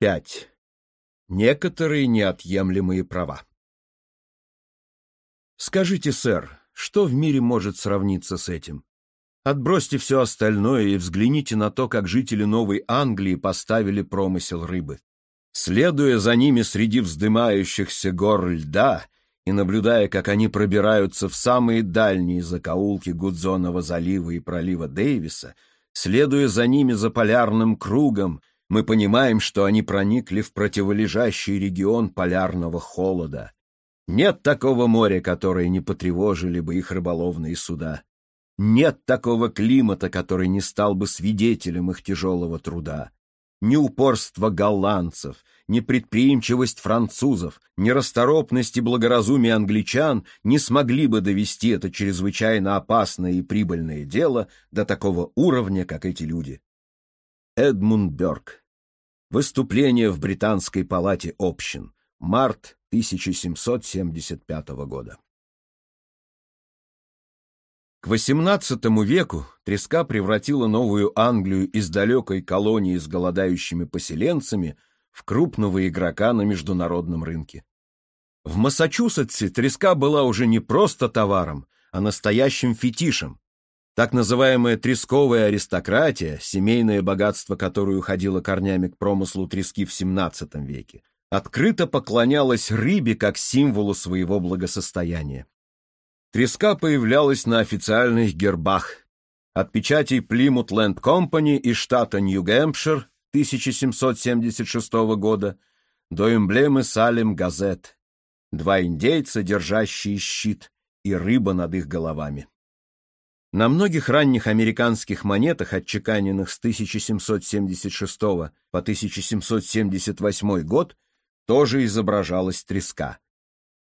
5. Некоторые неотъемлемые права. Скажите, сэр, что в мире может сравниться с этим? Отбросьте все остальное и взгляните на то, как жители Новой Англии поставили промысел рыбы. Следуя за ними среди вздымающихся гор льда и наблюдая, как они пробираются в самые дальние закоулки Гудзонова залива и пролива Дэвиса, следуя за ними за полярным кругом, мы понимаем, что они проникли в противолежащий регион полярного холода. Нет такого моря, которое не потревожили бы их рыболовные суда. Нет такого климата, который не стал бы свидетелем их тяжелого труда. Ни упорство голландцев, ни предприимчивость французов, ни расторопность и благоразумие англичан не смогли бы довести это чрезвычайно опасное и прибыльное дело до такого уровня, как эти люди. Эдмунд Бёрк. Выступление в Британской палате общин. Март 1775 года. К XVIII веку треска превратила Новую Англию из далекой колонии с голодающими поселенцами в крупного игрока на международном рынке. В Массачусетсе треска была уже не просто товаром, а настоящим фетишем, так называемая тресковая аристократия, семейное богатство которое уходило корнями к промыслу трески в XVII веке, открыто поклонялась рыбе как символу своего благосостояния. Треска появлялась на официальных гербах. От печатей Plymouth Land Company из штата Нью-Гэмпшир 1776 года до эмблемы Салем Газет. Два индейца, держащие щит, и рыба над их головами. На многих ранних американских монетах, отчеканенных с 1776 по 1778 год, тоже изображалась треска.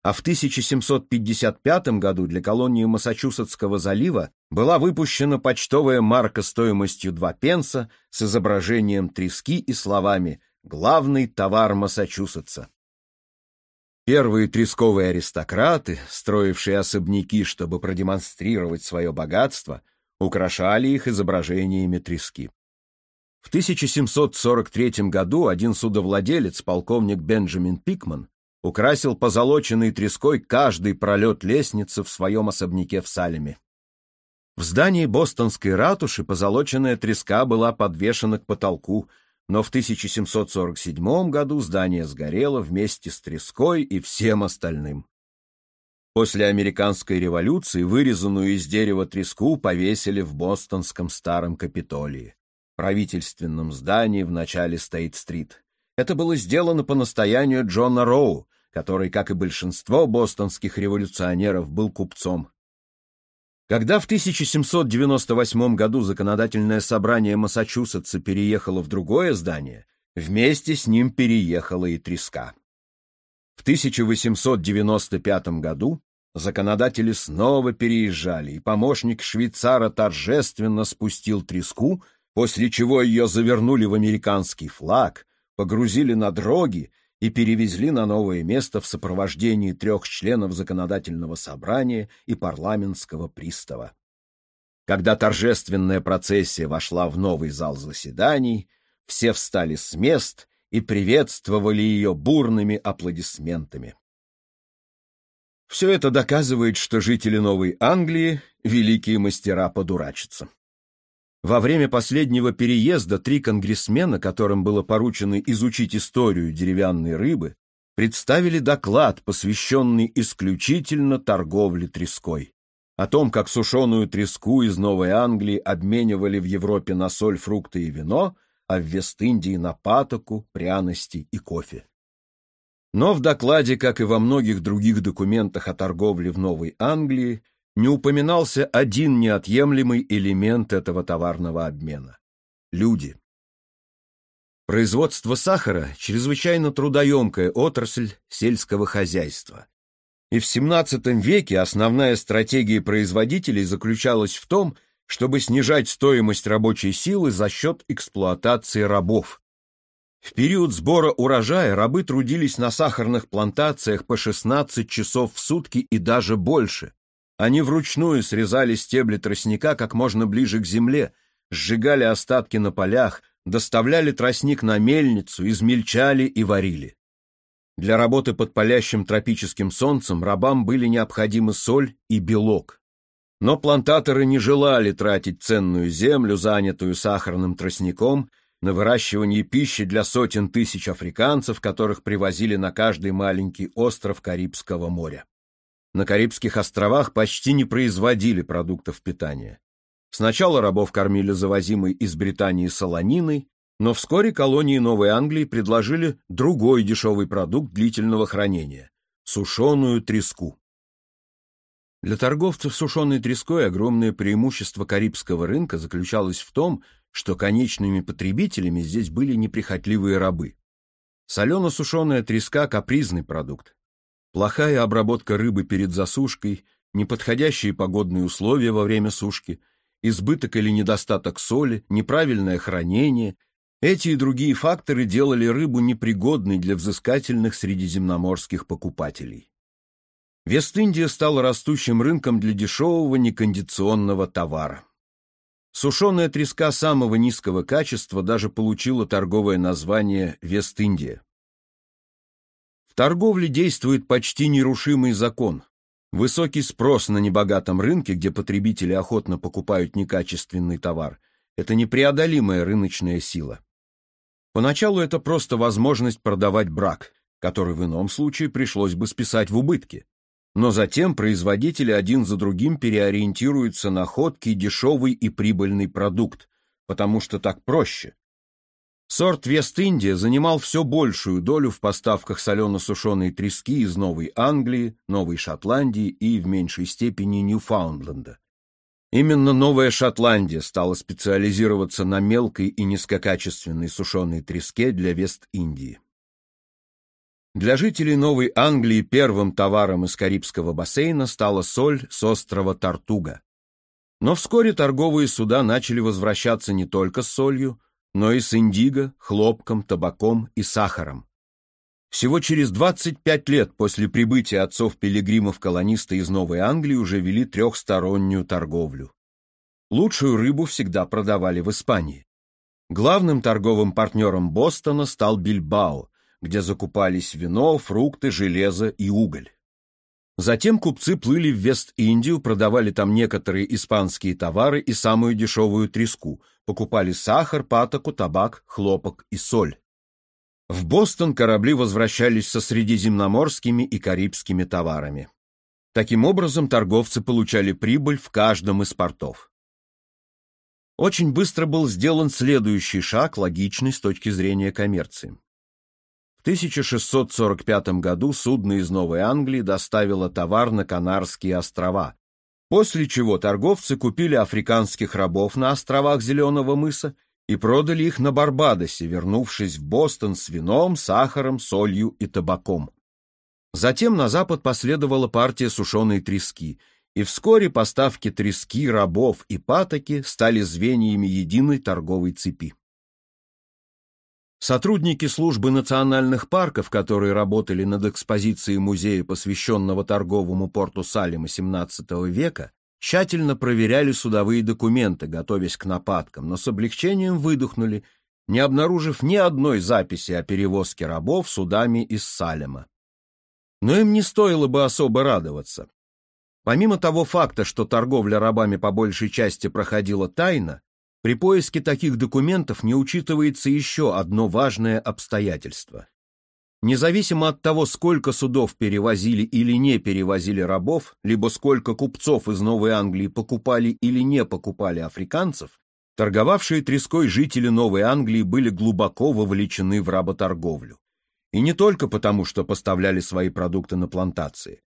А в 1755 году для колонии Массачусетского залива была выпущена почтовая марка стоимостью 2 пенса с изображением трески и словами «Главный товар Массачусетса». Первые тресковые аристократы, строившие особняки, чтобы продемонстрировать свое богатство, украшали их изображениями трески. В 1743 году один судовладелец, полковник Бенджамин Пикман, украсил позолоченной треской каждый пролет лестницы в своем особняке в Салеме. В здании бостонской ратуши позолоченная треска была подвешена к потолку, но в 1747 году здание сгорело вместе с треской и всем остальным. После американской революции вырезанную из дерева треску повесили в бостонском старом Капитолии, правительственном здании в начале Стейт-стрит. Это было сделано по настоянию Джона Роу, который, как и большинство бостонских революционеров, был купцом. Когда в 1798 году законодательное собрание Массачусетса переехало в другое здание, вместе с ним переехала и треска. В 1895 году законодатели снова переезжали, и помощник швейцара торжественно спустил треску, после чего ее завернули в американский флаг, погрузили на дроги и перевезли на новое место в сопровождении трех членов законодательного собрания и парламентского пристава. Когда торжественная процессия вошла в новый зал заседаний, все встали с мест и приветствовали ее бурными аплодисментами. Все это доказывает, что жители Новой Англии — великие мастера подурачиться. Во время последнего переезда три конгрессмена, которым было поручено изучить историю деревянной рыбы, представили доклад, посвященный исключительно торговле треской. О том, как сушеную треску из Новой Англии обменивали в Европе на соль, фрукты и вино, а в Вест-Индии на патоку, пряности и кофе. Но в докладе, как и во многих других документах о торговле в Новой Англии, не упоминался один неотъемлемый элемент этого товарного обмена – люди. Производство сахара – чрезвычайно трудоемкая отрасль сельского хозяйства. И в XVII веке основная стратегия производителей заключалась в том, чтобы снижать стоимость рабочей силы за счет эксплуатации рабов. В период сбора урожая рабы трудились на сахарных плантациях по 16 часов в сутки и даже больше. Они вручную срезали стебли тростника как можно ближе к земле, сжигали остатки на полях, доставляли тростник на мельницу, измельчали и варили. Для работы под палящим тропическим солнцем рабам были необходимы соль и белок. Но плантаторы не желали тратить ценную землю, занятую сахарным тростником, на выращивание пищи для сотен тысяч африканцев, которых привозили на каждый маленький остров Карибского моря. На Карибских островах почти не производили продуктов питания. Сначала рабов кормили завозимой из Британии солониной, но вскоре колонии Новой Англии предложили другой дешевый продукт длительного хранения – сушеную треску. Для торговцев сушеной треской огромное преимущество карибского рынка заключалось в том, что конечными потребителями здесь были неприхотливые рабы. Солено-сушеная треска – капризный продукт. Плохая обработка рыбы перед засушкой, неподходящие погодные условия во время сушки, избыток или недостаток соли, неправильное хранение – эти и другие факторы делали рыбу непригодной для взыскательных средиземноморских покупателей. Вест-Индия стала растущим рынком для дешевого некондиционного товара. Сушеная треска самого низкого качества даже получила торговое название Вест-Индия. В торговле действует почти нерушимый закон. Высокий спрос на небогатом рынке, где потребители охотно покупают некачественный товар, это непреодолимая рыночная сила. Поначалу это просто возможность продавать брак, который в ином случае пришлось бы списать в убытки. Но затем производители один за другим переориентируются на ходкий, дешевый и прибыльный продукт, потому что так проще. Сорт Вест-Индия занимал все большую долю в поставках солено-сушеной трески из Новой Англии, Новой Шотландии и, в меньшей степени, Ньюфаундленда. Именно Новая Шотландия стала специализироваться на мелкой и низкокачественной сушеной треске для Вест-Индии. Для жителей Новой Англии первым товаром из Карибского бассейна стала соль с острова Тартуга. Но вскоре торговые суда начали возвращаться не только с солью, но и с индиго, хлопком, табаком и сахаром. Всего через 25 лет после прибытия отцов-пилигримов-колонисты из Новой Англии уже вели трехстороннюю торговлю. Лучшую рыбу всегда продавали в Испании. Главным торговым партнером Бостона стал Бильбао, где закупались вино, фрукты, железо и уголь. Затем купцы плыли в Вест-Индию, продавали там некоторые испанские товары и самую дешевую треску, покупали сахар, патоку, табак, хлопок и соль. В Бостон корабли возвращались со средиземноморскими и карибскими товарами. Таким образом, торговцы получали прибыль в каждом из портов. Очень быстро был сделан следующий шаг, логичный с точки зрения коммерции. В 1645 году судно из Новой Англии доставило товар на Канарские острова, после чего торговцы купили африканских рабов на островах Зеленого мыса и продали их на Барбадосе, вернувшись в Бостон с вином, сахаром, солью и табаком. Затем на запад последовала партия сушеной трески, и вскоре поставки трески, рабов и патоки стали звеньями единой торговой цепи. Сотрудники службы национальных парков, которые работали над экспозицией музея, посвященного торговому порту Салема XVII века, тщательно проверяли судовые документы, готовясь к нападкам, но с облегчением выдохнули, не обнаружив ни одной записи о перевозке рабов судами из Салема. Но им не стоило бы особо радоваться. Помимо того факта, что торговля рабами по большей части проходила тайно, при поиске таких документов не учитывается еще одно важное обстоятельство. Независимо от того, сколько судов перевозили или не перевозили рабов, либо сколько купцов из Новой Англии покупали или не покупали африканцев, торговавшие треской жители Новой Англии были глубоко вовлечены в работорговлю. И не только потому, что поставляли свои продукты на плантации.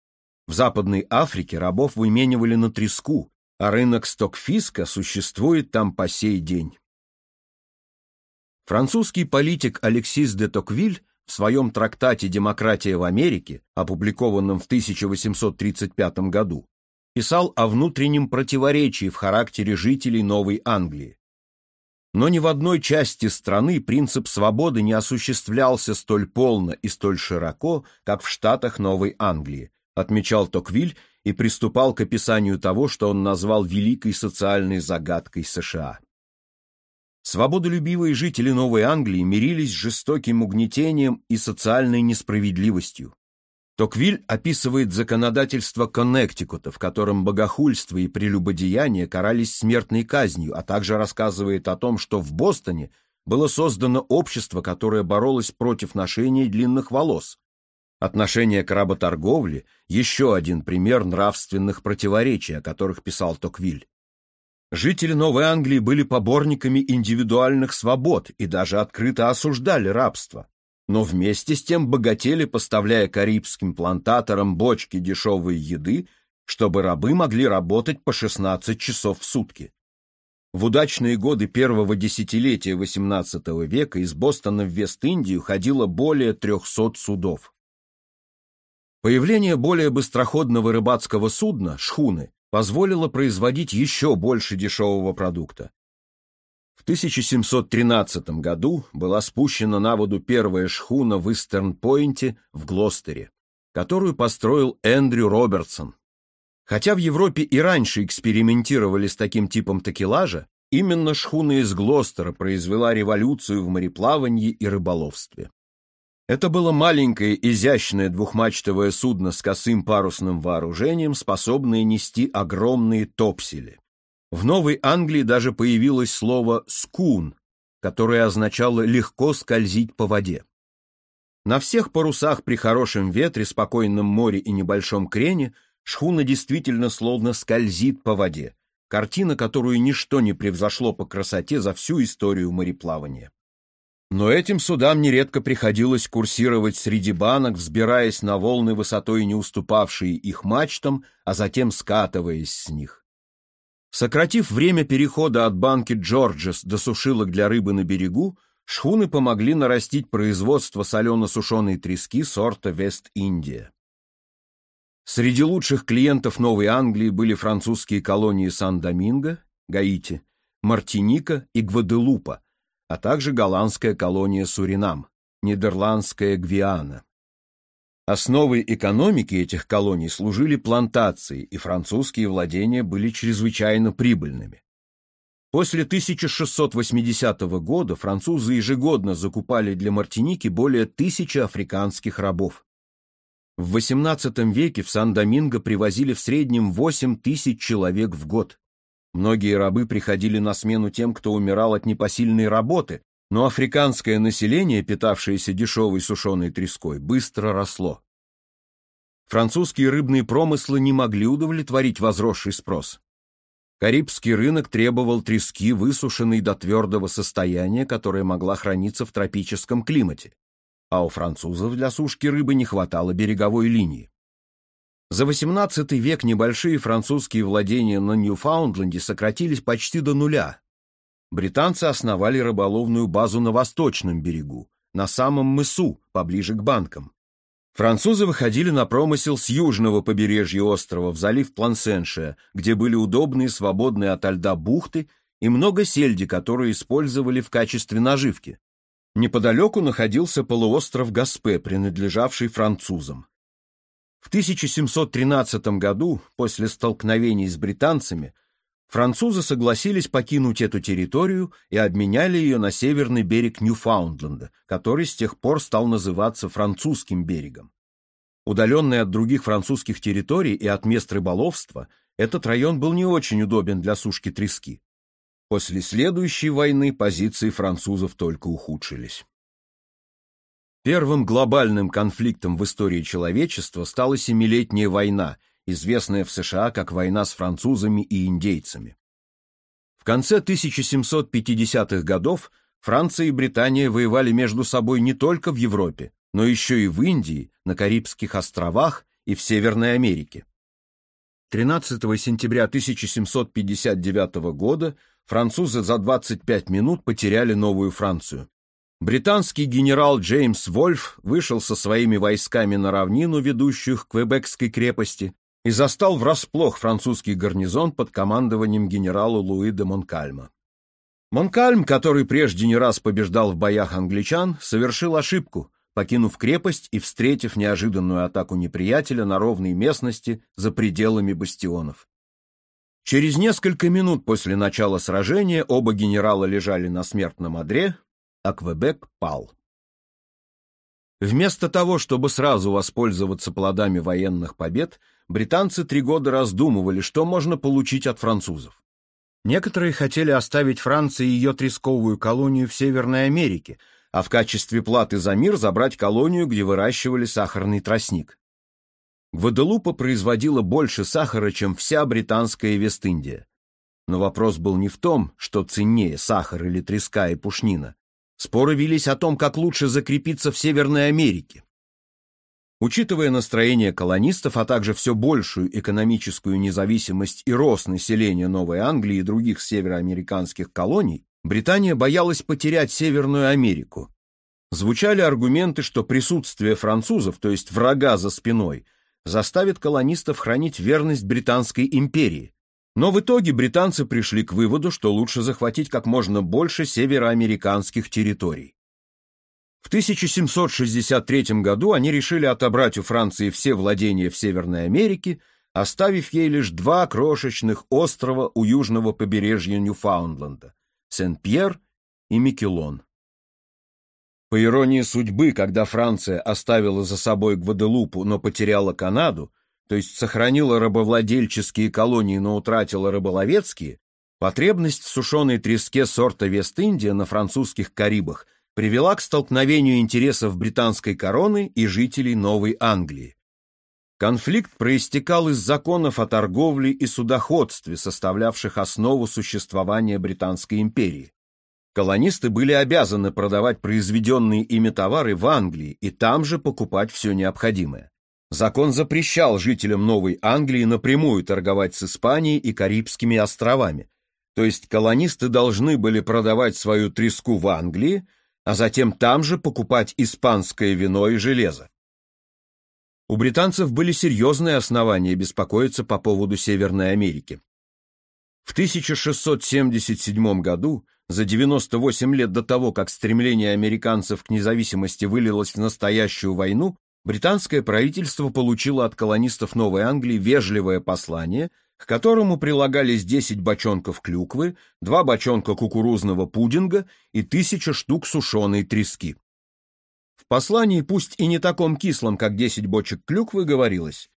В Западной Африке рабов выменивали на треску, а рынок стокфиска существует там по сей день. Французский политик Алексис де Токвиль в своем трактате «Демократия в Америке», опубликованном в 1835 году, писал о внутреннем противоречии в характере жителей Новой Англии. Но ни в одной части страны принцип свободы не осуществлялся столь полно и столь широко, как в штатах Новой Англии, отмечал Токвиль и приступал к описанию того, что он назвал великой социальной загадкой США. Свободолюбивые жители Новой Англии мирились с жестоким угнетением и социальной несправедливостью. Токвиль описывает законодательство Коннектикута, в котором богохульство и прелюбодеяние карались смертной казнью, а также рассказывает о том, что в Бостоне было создано общество, которое боролось против ношения длинных волос. Отношение к работорговле – еще один пример нравственных противоречий, о которых писал Токвиль. Жители Новой Англии были поборниками индивидуальных свобод и даже открыто осуждали рабство но вместе с тем богатели, поставляя карибским плантаторам бочки дешевой еды, чтобы рабы могли работать по 16 часов в сутки. В удачные годы первого десятилетия XVIII века из Бостона в Вест-Индию ходило более 300 судов. Появление более быстроходного рыбацкого судна, шхуны, позволило производить еще больше дешевого продукта. В 1713 году была спущена на воду первая шхуна в Истерн-Пойнте в Глостере, которую построил Эндрю Робертсон. Хотя в Европе и раньше экспериментировали с таким типом такелажа, именно шхуна из Глостера произвела революцию в мореплавании и рыболовстве. Это было маленькое, изящное двухмачтовое судно с косым парусным вооружением, способное нести огромные топсели. В Новой Англии даже появилось слово «скун», которое означало «легко скользить по воде». На всех парусах при хорошем ветре, спокойном море и небольшом крене шхуна действительно словно скользит по воде, картина, которую ничто не превзошло по красоте за всю историю мореплавания. Но этим судам нередко приходилось курсировать среди банок, взбираясь на волны высотой не уступавшие их мачтам, а затем скатываясь с них. Сократив время перехода от банки Джорджес до сушилок для рыбы на берегу, шхуны помогли нарастить производство солено-сушеной трески сорта Вест-Индия. Среди лучших клиентов Новой Англии были французские колонии Сан-Доминго, Гаити, Мартиника и Гваделупа, а также голландская колония Суринам, нидерландская Гвиана. Основой экономики этих колоний служили плантации, и французские владения были чрезвычайно прибыльными. После 1680 года французы ежегодно закупали для Мартиники более тысячи африканских рабов. В XVIII веке в Сан-Доминго привозили в среднем 8 тысяч человек в год. Многие рабы приходили на смену тем, кто умирал от непосильной работы, но африканское население, питавшееся дешевой сушеной треской, быстро росло. Французские рыбные промыслы не могли удовлетворить возросший спрос. Карибский рынок требовал трески, высушенной до твердого состояния, которая могла храниться в тропическом климате, а у французов для сушки рыбы не хватало береговой линии. За XVIII век небольшие французские владения на Ньюфаундленде сократились почти до нуля, британцы основали рыболовную базу на восточном берегу, на самом мысу, поближе к банкам. Французы выходили на промысел с южного побережья острова в залив Плансеншия, где были удобные, свободные от льда бухты и много сельди, которые использовали в качестве наживки. Неподалеку находился полуостров Гаспе, принадлежавший французам. В 1713 году, после столкновений с британцами, французы согласились покинуть эту территорию и обменяли ее на северный берег Ньюфаундленда, который с тех пор стал называться французским берегом. Удаленный от других французских территорий и от мест рыболовства, этот район был не очень удобен для сушки трески. После следующей войны позиции французов только ухудшились. Первым глобальным конфликтом в истории человечества стала Семилетняя война – известная в США как война с французами и индейцами. В конце 1750-х годов Франция и Британия воевали между собой не только в Европе, но еще и в Индии, на Карибских островах и в Северной Америке. 13 сентября 1759 года французы за 25 минут потеряли Новую Францию. Британский генерал Джеймс Вольф вышел со своими войсками на равнину, ведущую к Квебекской крепости, и застал врасплох французский гарнизон под командованием генерала Луи де Монкальма. Монкальм, который прежде не раз побеждал в боях англичан, совершил ошибку, покинув крепость и встретив неожиданную атаку неприятеля на ровной местности за пределами бастионов. Через несколько минут после начала сражения оба генерала лежали на смертном одре, а Квебек пал. Вместо того, чтобы сразу воспользоваться плодами военных побед, британцы три года раздумывали, что можно получить от французов. Некоторые хотели оставить Франции ее тресковую колонию в Северной Америке, а в качестве платы за мир забрать колонию, где выращивали сахарный тростник. Гваделупа производила больше сахара, чем вся британская Вест-Индия. Но вопрос был не в том, что ценнее сахар или треска и пушнина. Споры велись о том, как лучше закрепиться в Северной Америке. Учитывая настроение колонистов, а также все большую экономическую независимость и рост населения Новой Англии и других североамериканских колоний, Британия боялась потерять Северную Америку. Звучали аргументы, что присутствие французов, то есть врага за спиной, заставит колонистов хранить верность Британской империи. Но в итоге британцы пришли к выводу, что лучше захватить как можно больше североамериканских территорий. В 1763 году они решили отобрать у Франции все владения в Северной Америке, оставив ей лишь два крошечных острова у южного побережья Ньюфаундленда – Сен-Пьер и Микелон. По иронии судьбы, когда Франция оставила за собой Гваделупу, но потеряла Канаду, то есть сохранила рабовладельческие колонии, но утратила рыболовецкие, потребность в сушеной треске сорта Вест-Индия на французских Карибах привела к столкновению интересов британской короны и жителей Новой Англии. Конфликт проистекал из законов о торговле и судоходстве, составлявших основу существования Британской империи. Колонисты были обязаны продавать произведенные ими товары в Англии и там же покупать все необходимое. Закон запрещал жителям Новой Англии напрямую торговать с Испанией и Карибскими островами, то есть колонисты должны были продавать свою треску в Англии, а затем там же покупать испанское вино и железо. У британцев были серьезные основания беспокоиться по поводу Северной Америки. В 1677 году за 98 лет до того, как стремление американцев к независимости вылилось в настоящую войну, британское правительство получило от колонистов Новой Англии вежливое послание, к которому прилагались 10 бочонков клюквы, 2 бочонка кукурузного пудинга и тысяча штук сушеной трески. В послании, пусть и не таком кислом, как 10 бочек клюквы, говорилось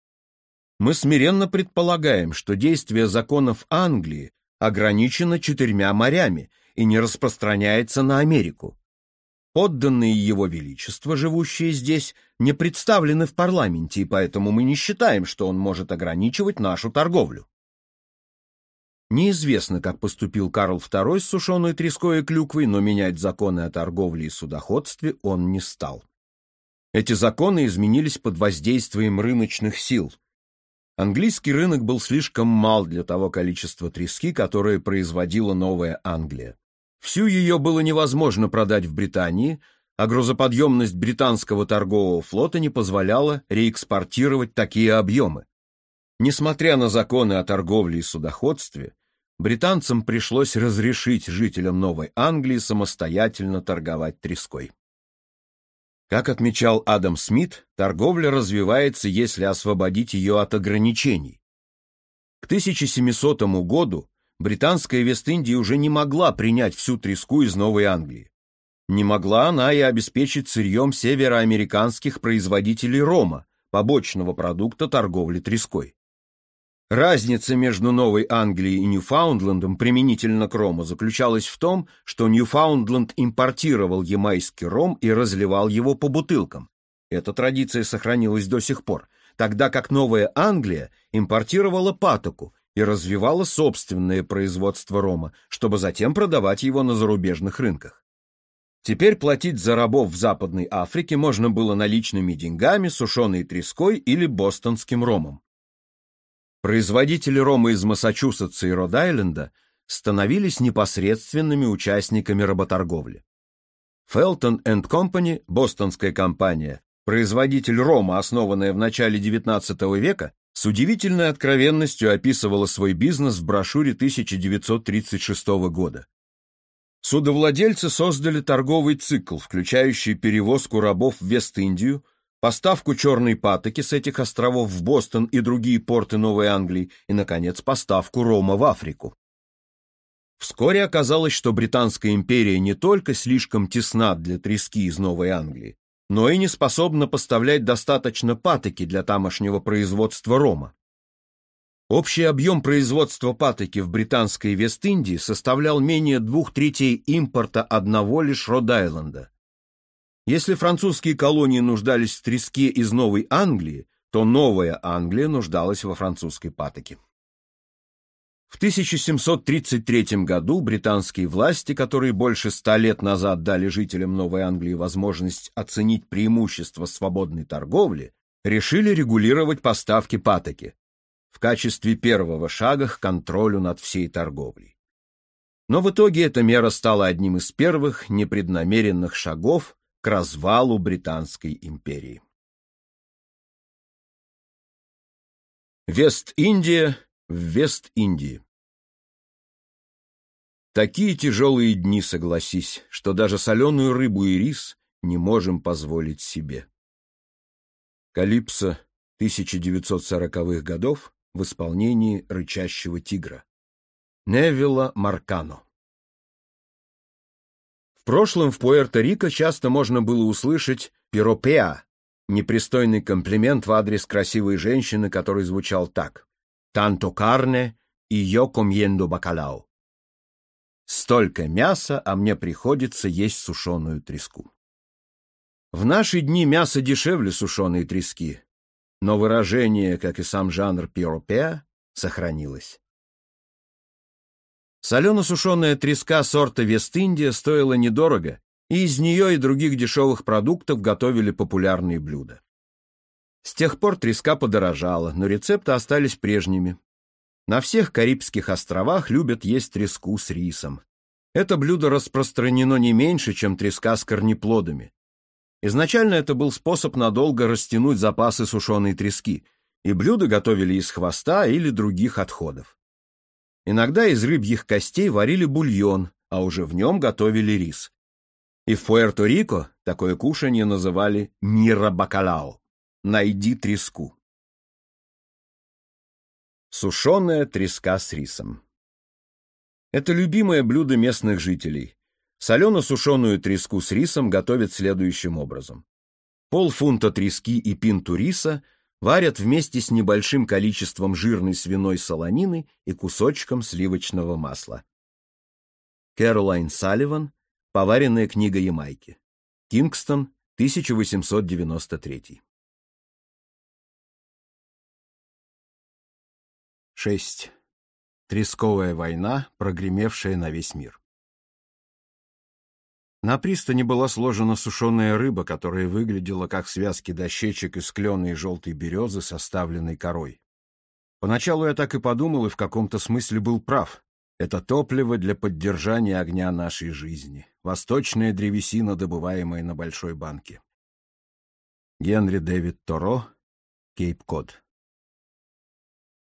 «Мы смиренно предполагаем, что действие законов Англии ограничено четырьмя морями – и не распространяется на Америку. Подданные его величества, живущие здесь, не представлены в парламенте, и поэтому мы не считаем, что он может ограничивать нашу торговлю. Неизвестно, как поступил Карл II с сушеной треской и клюквой, но менять законы о торговле и судоходстве он не стал. Эти законы изменились под воздействием рыночных сил. Английский рынок был слишком мал для того количества трески, которое производила Новая Англия. Всю ее было невозможно продать в Британии, а грузоподъемность британского торгового флота не позволяла реэкспортировать такие объемы. Несмотря на законы о торговле и судоходстве, британцам пришлось разрешить жителям Новой Англии самостоятельно торговать треской. Как отмечал Адам Смит, торговля развивается, если освободить ее от ограничений. К 1700 году британская Вест-Индия уже не могла принять всю треску из Новой Англии. Не могла она и обеспечить сырьем североамериканских производителей рома, побочного продукта торговли треской. Разница между Новой Англией и Ньюфаундлендом применительно к рому заключалась в том, что Ньюфаундленд импортировал ямайский ром и разливал его по бутылкам. Эта традиция сохранилась до сих пор, тогда как Новая Англия импортировала патоку и развивала собственное производство рома, чтобы затем продавать его на зарубежных рынках. Теперь платить за рабов в Западной Африке можно было наличными деньгами, сушеной треской или бостонским ромом. Производители рома из Массачусетса и Род-Айленда становились непосредственными участниками работорговли. Felton Company, бостонская компания, производитель рома, основанная в начале XIX века, с удивительной откровенностью описывала свой бизнес в брошюре 1936 года. Судовладельцы создали торговый цикл, включающий перевозку рабов в Вест-Индию, поставку черной патоки с этих островов в Бостон и другие порты Новой Англии и, наконец, поставку рома в Африку. Вскоре оказалось, что Британская империя не только слишком тесна для трески из Новой Англии, но и не способна поставлять достаточно патоки для тамошнего производства рома. Общий объем производства патоки в британской Вест-Индии составлял менее двух третей импорта одного лишь Род-Айленда. Если французские колонии нуждались в треске из Новой Англии, то Новая Англия нуждалась во французской патоке. В 1733 году британские власти, которые больше ста лет назад дали жителям Новой Англии возможность оценить преимущества свободной торговли, решили регулировать поставки патоки в качестве первого шага к контролю над всей торговлей. Но в итоге эта мера стала одним из первых непреднамеренных шагов к развалу Британской империи. Вест-Индия в Вест-Индии. Такие тяжелые дни, согласись, что даже соленую рыбу и рис не можем позволить себе. Калипсо 1940-х годов в исполнении «Рычащего тигра». Невилла Маркано. В прошлом в Пуэрто-Рико часто можно было услышать «пиропеа» — непристойный комплимент в адрес красивой женщины, который звучал так «Танто карне и yo comiendo bacalao». Столько мяса, а мне приходится есть сушеную треску. В наши дни мясо дешевле сушеной трески, но выражение, как и сам жанр пиропеа, сохранилось. Солено-сушеная треска сорта Вест-Индия стоила недорого, и из нее и других дешевых продуктов готовили популярные блюда. С тех пор треска подорожала, но рецепты остались прежними. На всех Карибских островах любят есть треску с рисом. Это блюдо распространено не меньше, чем треска с корнеплодами. Изначально это был способ надолго растянуть запасы сушеной трески, и блюда готовили из хвоста или других отходов. Иногда из рыбьих костей варили бульон, а уже в нем готовили рис. И в Пуэрто-Рико такое кушанье называли «мира бакалао» — «найди треску». Сушеная треска с рисом. Это любимое блюдо местных жителей. Солено-сушеную треску с рисом готовят следующим образом. Полфунта трески и пинту риса варят вместе с небольшим количеством жирной свиной солонины и кусочком сливочного масла. Кэролайн Салливан, Поваренная книга Ямайки. Кингстон, 1893. 6. Тресковая война, прогремевшая на весь мир. На пристани была сложена сушеная рыба, которая выглядела как связки дощечек из клена и желтой березы, составленной корой. Поначалу я так и подумал, и в каком-то смысле был прав. Это топливо для поддержания огня нашей жизни. Восточная древесина, добываемая на большой банке. Генри Дэвид Торо, Кейп-Код.